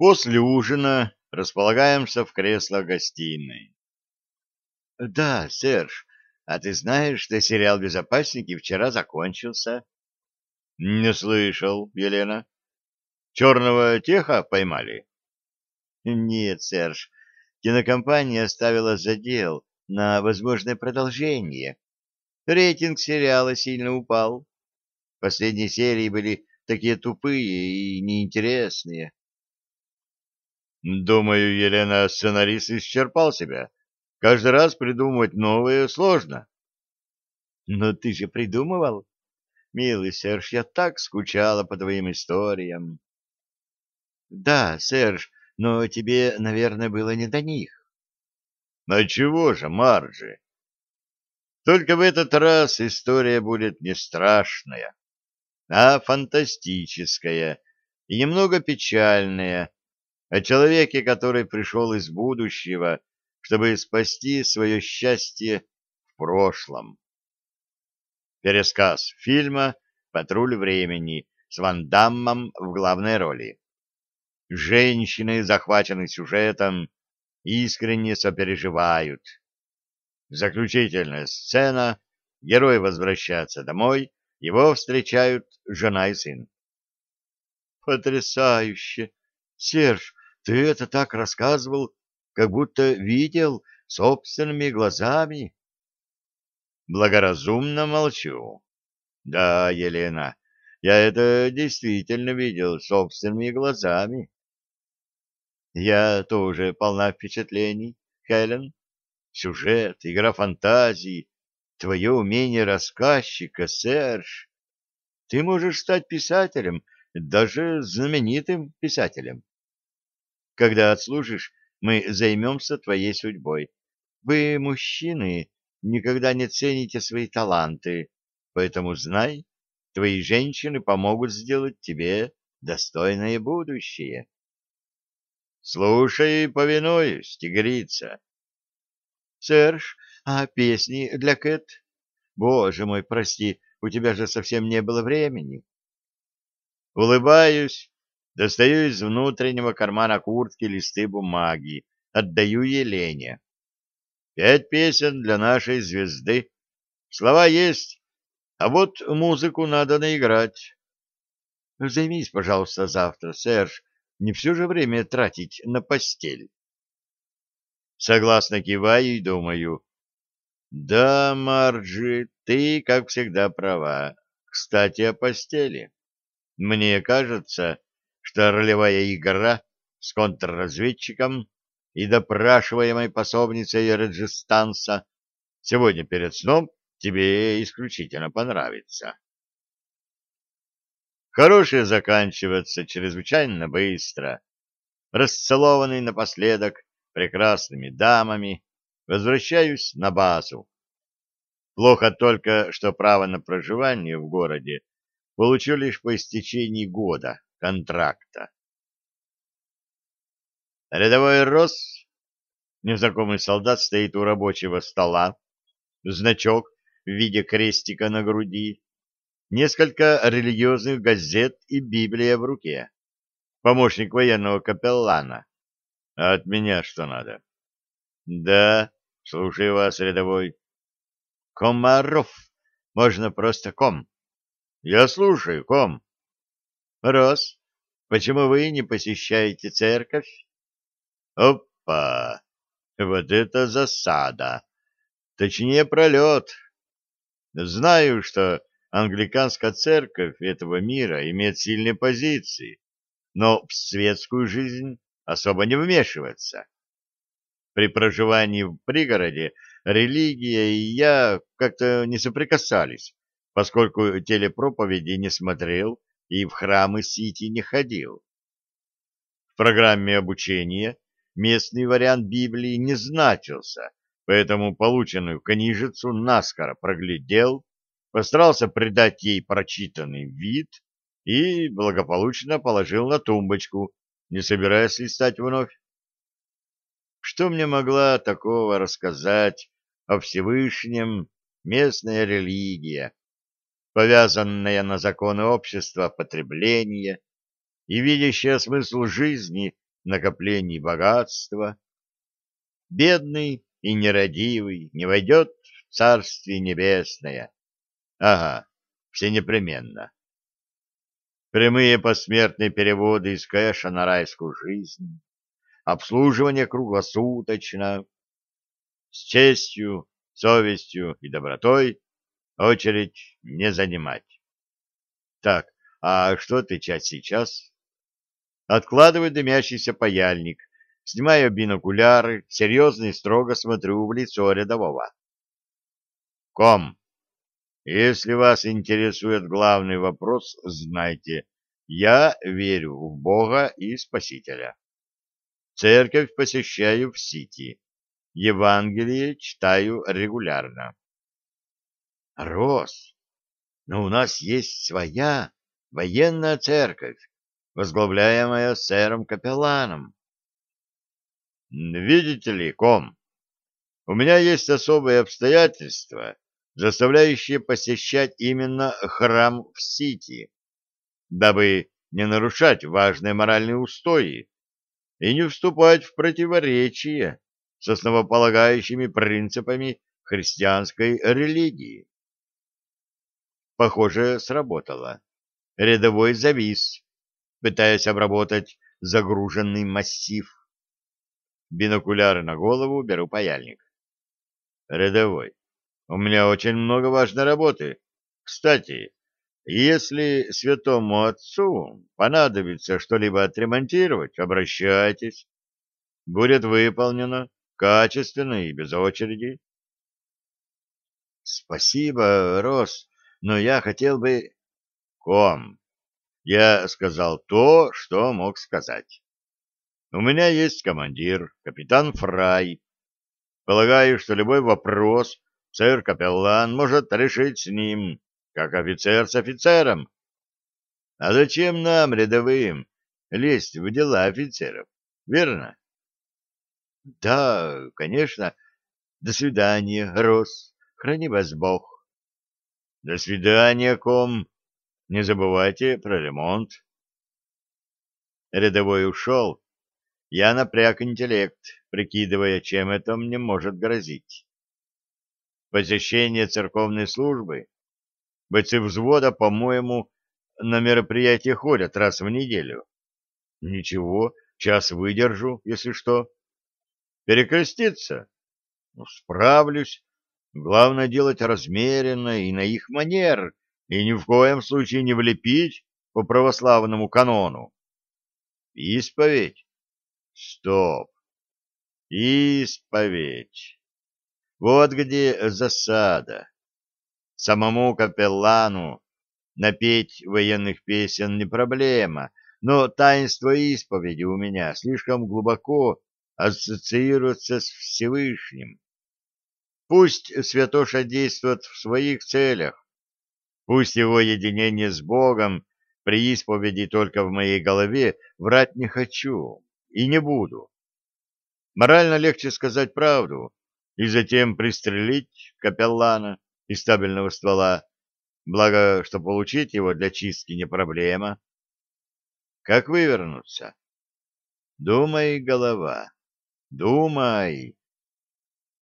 После ужина располагаемся в креслах гостиной. — Да, Серж, а ты знаешь, что сериал «Безопасники» вчера закончился? — Не слышал, Елена. Черного теха поймали? — Нет, Серж, кинокомпания оставила задел на возможное продолжение. Рейтинг сериала сильно упал. Последние серии были такие тупые и неинтересные. Думаю, Елена, сценарист исчерпал себя. Каждый раз придумывать новое сложно. Но ты же придумывал. Милый Серж, я так скучала по твоим историям. Да, Серж, но тебе, наверное, было не до них. А чего же, Марджи? Только в этот раз история будет не страшная, а фантастическая и немного печальная, о человеке, который пришел из будущего, чтобы спасти свое счастье в прошлом. Пересказ фильма «Патруль времени» с Ван Даммом в главной роли. Женщины, захваченные сюжетом, искренне сопереживают. Заключительная сцена. Герой возвращается домой, его встречают жена и сын. Потрясающе! Серж, ты это так рассказывал, как будто видел собственными глазами. Благоразумно молчу. Да, Елена, я это действительно видел собственными глазами. Я тоже полна впечатлений, Хелен. Сюжет, игра фантазии, твое умение рассказчика, Серж. Ты можешь стать писателем, даже знаменитым писателем. Когда отслужишь, мы займемся твоей судьбой. Вы, мужчины, никогда не цените свои таланты, поэтому знай, твои женщины помогут сделать тебе достойное будущее. Слушай и повинуюсь, тигрица. Серж, а песни для Кэт? Боже мой, прости, у тебя же совсем не было времени. Улыбаюсь Достаю из внутреннего кармана куртки листы бумаги, отдаю Елене. Пять песен для нашей звезды. Слова есть, а вот музыку надо наиграть. Займись, пожалуйста, завтра, Серж. Не все же время тратить на постель. Согласно киваю и думаю. Да, Марджи, ты, как всегда, права. Кстати, о постели. Мне кажется, что ролевая игра с контрразведчиком и допрашиваемой пособницей Реджистанса сегодня перед сном тебе исключительно понравится. Хорошее заканчивается чрезвычайно быстро. Расцелованный напоследок прекрасными дамами, возвращаюсь на базу. Плохо только, что право на проживание в городе получу лишь по истечении года контракта. Рядовой Рос, незнакомый солдат, стоит у рабочего стола, значок в виде крестика на груди, несколько религиозных газет и Библия в руке. Помощник военного капеллана. А от меня что надо? Да, слушаю вас, рядовой. Комаров. Можно просто ком. Я слушаю, ком. Рос, почему вы не посещаете церковь? Опа! Вот это засада! Точнее, пролет. Знаю, что англиканская церковь этого мира имеет сильные позиции, но в светскую жизнь особо не вмешивается. При проживании в пригороде религия и я как-то не соприкасались, поскольку телепроповеди не смотрел и в храмы Сити не ходил. В программе обучения местный вариант Библии не значился, поэтому полученную книжицу наскоро проглядел, постарался придать ей прочитанный вид и благополучно положил на тумбочку, не собираясь листать вновь. Что мне могла такого рассказать о Всевышнем местная религия, повязанная на законы общества потребления и видящая смысл жизни накоплений богатства. Бедный и нерадивый не войдет в Царствие Небесное. Ага, все непременно. Прямые посмертные переводы из кэша на райскую жизнь, обслуживание круглосуточно, с честью, совестью и добротой очередь не занимать. Так, а что отвечать сейчас? Откладываю дымящийся паяльник, снимаю бинокуляры, серьезно и строго смотрю в лицо рядового. Ком, если вас интересует главный вопрос, знайте, я верю в Бога и Спасителя. Церковь посещаю в Сити. Евангелие читаю регулярно. Рос, но у нас есть своя военная церковь, возглавляемая сэром-капелланом. Видите ли, ком, у меня есть особые обстоятельства, заставляющие посещать именно храм в Сити, дабы не нарушать важные моральные устои и не вступать в противоречие с основополагающими принципами христианской религии. Похоже, сработало. Рядовой завис, пытаясь обработать загруженный массив. Бинокуляры на голову, беру паяльник. Рядовой, у меня очень много важной работы. Кстати, если святому отцу понадобится что-либо отремонтировать, обращайтесь. Будет выполнено качественно и без очереди. Спасибо, Рос, но я хотел бы... Ком, я сказал то, что мог сказать. У меня есть командир, капитан Фрай. Полагаю, что любой вопрос сэр-капеллан может решить с ним, как офицер с офицером. А зачем нам, рядовым, лезть в дела офицеров, верно? Да, конечно. До свидания, Рос. Храни вас Бог. До свидания, ком. Не забывайте про ремонт. Рядовой ушел. Я напряг интеллект, прикидывая, чем это мне может грозить. Посещение церковной службы. Бойцы взвода, по-моему, на мероприятие ходят раз в неделю. Ничего, час выдержу, если что. Перекреститься? Ну, справлюсь. Главное делать размеренно и на их манер, и ни в коем случае не влепить по православному канону. Исповедь? Стоп. Исповедь. Вот где засада. Самому капеллану напеть военных песен не проблема, но таинство исповеди у меня слишком глубоко ассоциируется с Всевышним. Пусть святоша действует в своих целях, Пусть его единение с Богом при исповеди только в моей голове, врать не хочу и не буду. Морально легче сказать правду и затем пристрелить капеллана из стабильного ствола, благо, что получить его для чистки не проблема. Как вывернуться? Думай, голова, думай.